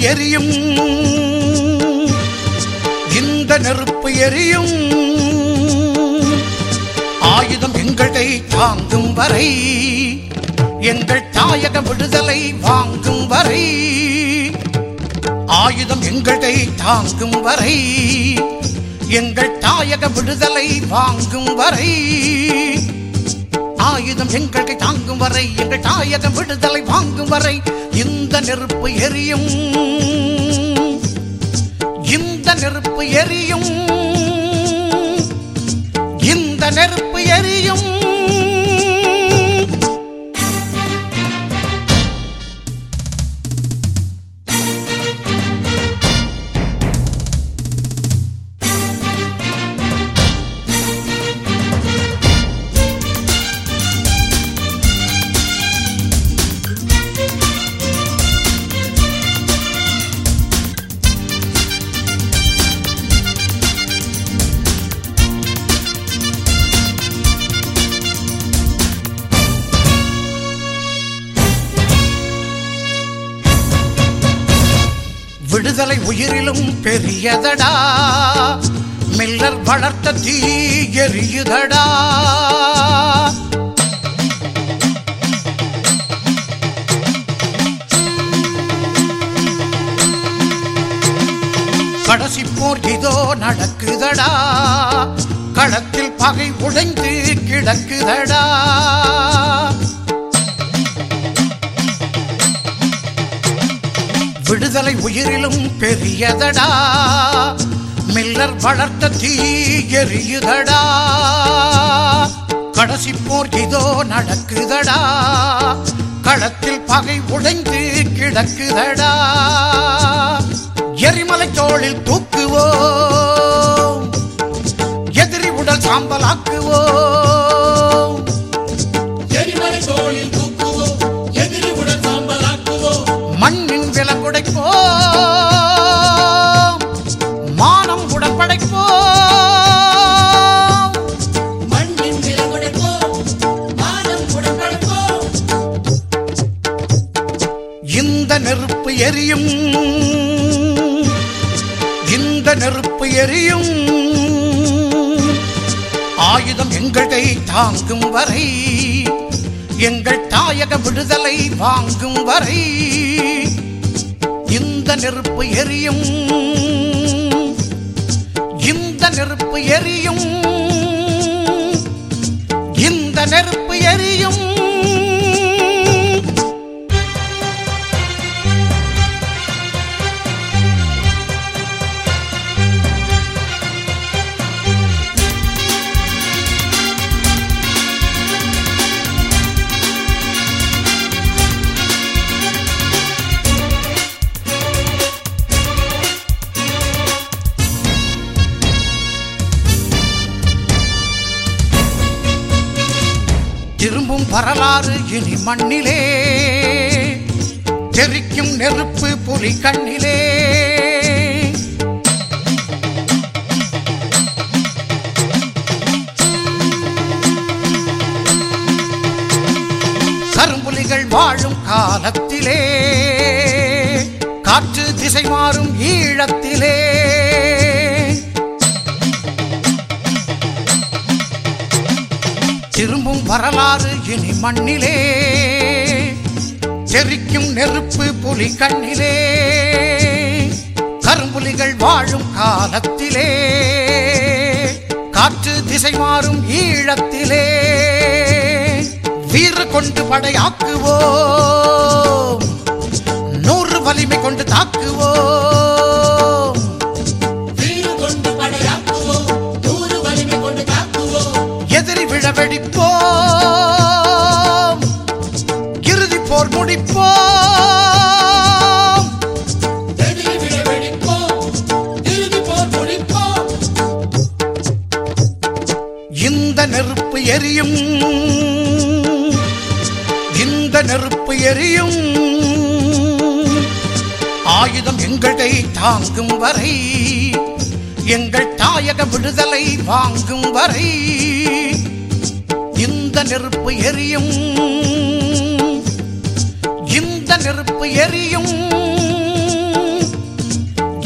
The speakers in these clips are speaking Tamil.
எரியும். இந்த நெருப்பு எரியும். ஆயுதம் எங்களை தாங்கும் வரை எங்கள் தாயக விடுதலை வாங்கும் வரை ஆயுதம் எங்களை தாங்கும் வரை எங்கள் தாயக விடுதலை வாங்கும் வரை ஆயுதம் எங்களை தாங்கும் வரை எங்கள் தாயகம் விடுதலை வாங்கும் வரை இந்த நெருப்பு எரியும். இந்த நெருப்பு எரியும். இந்த நெருப்பு எரியும். உயிரிலும் பெரியதடா. மில்லர் வளர்த்த தீ எரியுதடா. கடைசி போர் இதோ நடக்குதடா. களத்தில் பகை உடைந்து கிடக்குதடா. உயிரிலும் பெரியதடா. மில்லர் வளர்த்த தீ எரியுதடா. கடைசி போர் இதோ நடக்குதடா. களத்தில் பகை உடைந்து கிடக்குதடா. எரிமலை தோளில் தூக்குவோ எதிரி உடல் சாம்பலாக்குவோ எரியும். இந்த நெருப்பு எரியும். ஆயுதம் எங்களை தாங்கும் வரை எங்கள் தாயக விடுதலை வாங்கும் வரை இந்த நெருப்பு எரியும். இந்த நெருப்பு எரியும். இந்த நெருப்பு எரியும். வரலாறு இனி மண்ணிலே. தெரிக்கும் நெருப்பு புலி கண்ணிலே. கரும்புலிகள் வாழும் காலத்திலே. காற்று திசை மாறும் ஈழத்திலே. வரலாறு இனி மண்ணிலே. செரிக்கும் நெருப்பு புலி கண்ணிலே. கரும்புலிகள் வாழும் காலத்திலே. காற்று திசை மாறும் ஈழத்திலே. வீறு கொண்டு படையாக்குவோம் நூறு வலிமை கொண்டு தாக்குவோம். ஆயுதம் எங்கள் கை தாங்கும் வரை எங்கள் தாயக விடுதலை வாங்கும் வரை இந்த நெருப்பு எரியும் இந்த நெருப்பு எரியும்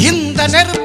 இந்த நெருப்பு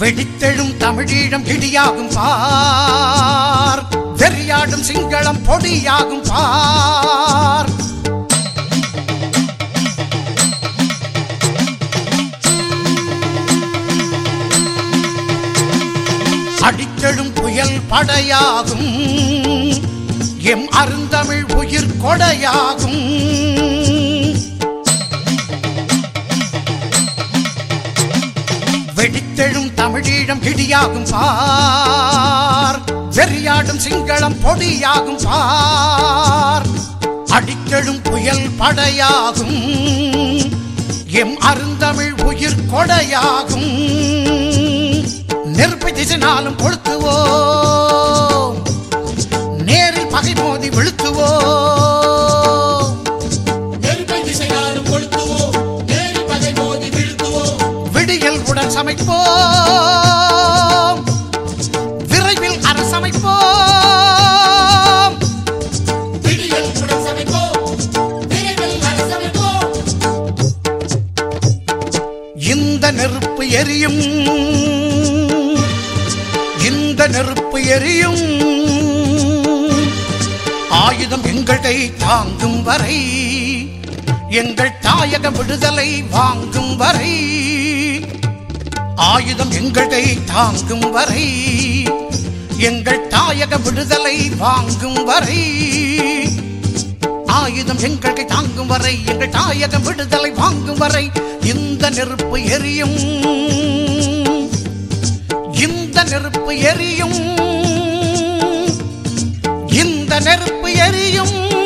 வெடித்தெழும் தமிழீழம் கிடியாகும் பார். வெறியாடும் சிங்களம் பொடியாகும் பார். அடித்தெழும் புயல் படையாகும். எம் அருந்தமிழ் உயிர் கொடையாகும். இடியாகும் பார் வெறியாடும் சிங்களம் பொடியாகும் பார் அடித்தெழும் புயல் படையாகும். எம் அருந்தமிழ் உயிர் கொடையாகும். நெருப்பை திசைனாலும் கொளுத்துவோம். நேரில் பகை மோதி விழுத்துவோம். நெருப்பை அரசமைப்போம் விடியல் உடன் சமைப்போம். விரைவில் அரசமைப்போம் இந்த நெருப்பு எரியும். இந்த நெருப்பு எரியும். ஆயுதம் எங்களை தாங்கும் வரை எங்கள் தாயக விடுதலை வாங்கும் வரை ஆயுதம் எங்களை தாங்கும் வரை எங்கள் தாயக விடுதலை வாங்கும் வரை ஆயுதம் எங்களுக்கு தாங்கும் வரை எங்கள் தாயகம் விடுதலை வாங்கும் வரை இந்த நெருப்பு எரியும். இந்த நெருப்பு எரியும். இந்த நெருப்பு எரியும்.